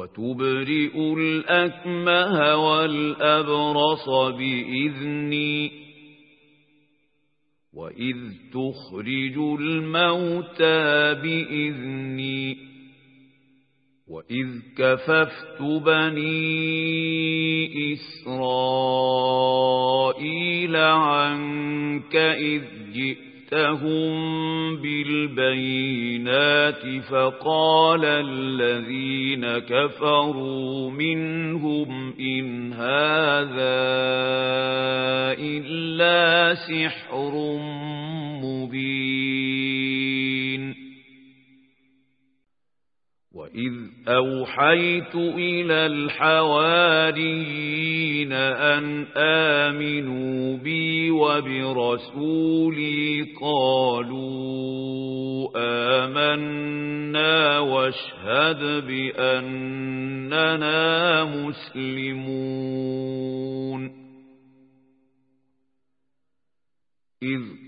وتبرئ الأكمه والأبرص بإذني وإذ تخرج الموتى بإذني وإذ كففت بني إسرائيل عنك إذ جئت جئتهم بالبينات فقال الذين كفروا منهم إن هذا إلا سحر مبين وإذ أوحيت إلى الحواريين أن آمنوا وبرسولي قالوا آمنا واشهد بأننا مسلمون. إذ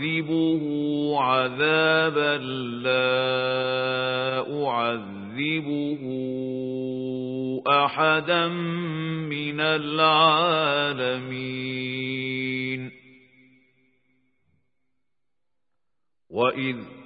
أعذبه عذابا لا أعذبه أحدا من العالمين. وإذ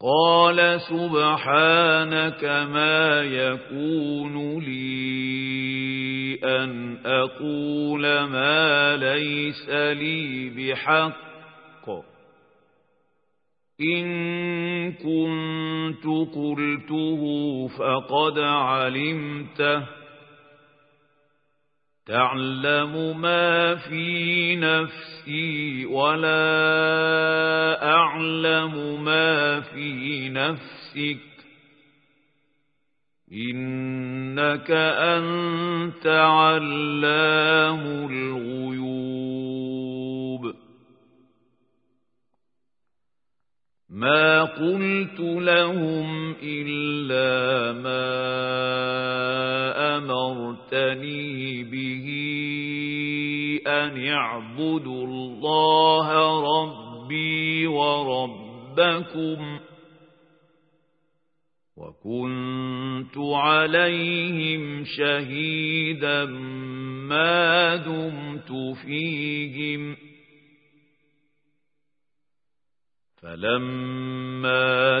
قال سبحانك ما يكون لي أن أقول ما ليس لي بحق. إن كنت قلته فقد علمته. تعلم ما في نفسي ولا أعلم ما في نفسك إنك أنت علام الغيوب ما قلت لهم إلا ما أمرتني به أن اعبدوا الله ربي وربكم وكنت عليهم شهيدا ما دمت فيهم فلما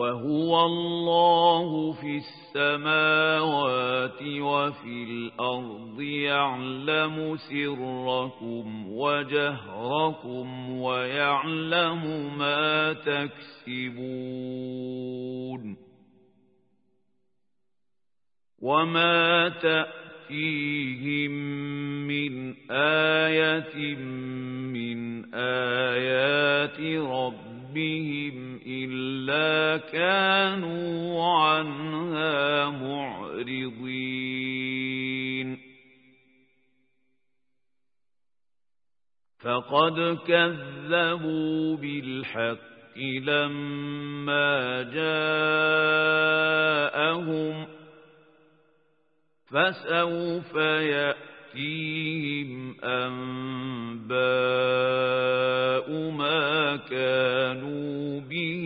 وهو الله في السماوات وفي الأرض يعلم سركم وجهركم ويعلم ما تكسبون وما تأتي تأتيهم من آية من آيات ربهم إلا كانوا عنها معرضين فقد كذبوا بالحق لما جاءهم فسوف يأتيهم أنباء كانوا به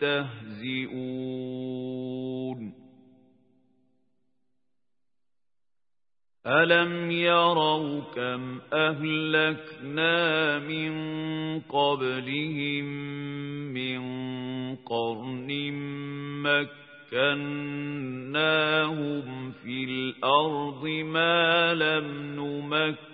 يستهزئون. ألم يروا كم أهلكنا من قبلهم من قرن مكناهم في الأرض ما لم نمكن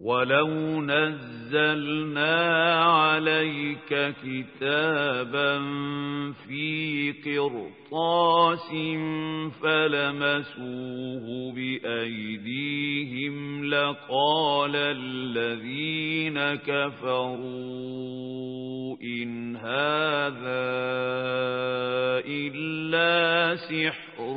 ولو نزلنا عليك كتابا في قرطاس فلمسوه بأيديهم لقال الذين كفروا إن هذا إلا سحر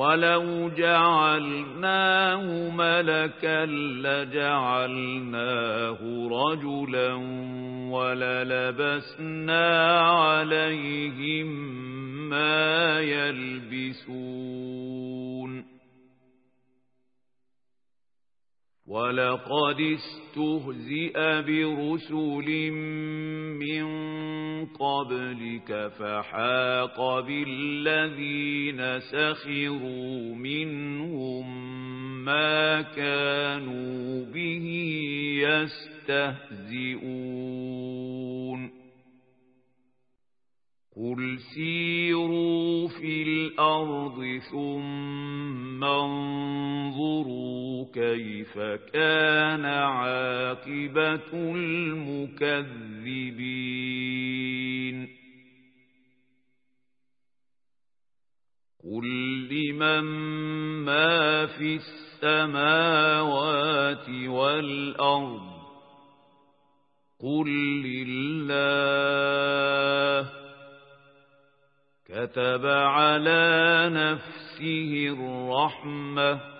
ولو جعلناه ملكا لجعلناه رجلا وللبسنا عليهم ما يلبسون ولقد استهزئ برسل من قبلك فحاق بالذين سخروا منهم ما كانوا به يستهزئون. قل سيروا في الأرض ثم انظروا كيف كان عاقبة المكذبين. قل لمن ما في السماوات والأرض قل لله. كتب على نفسه الرحمة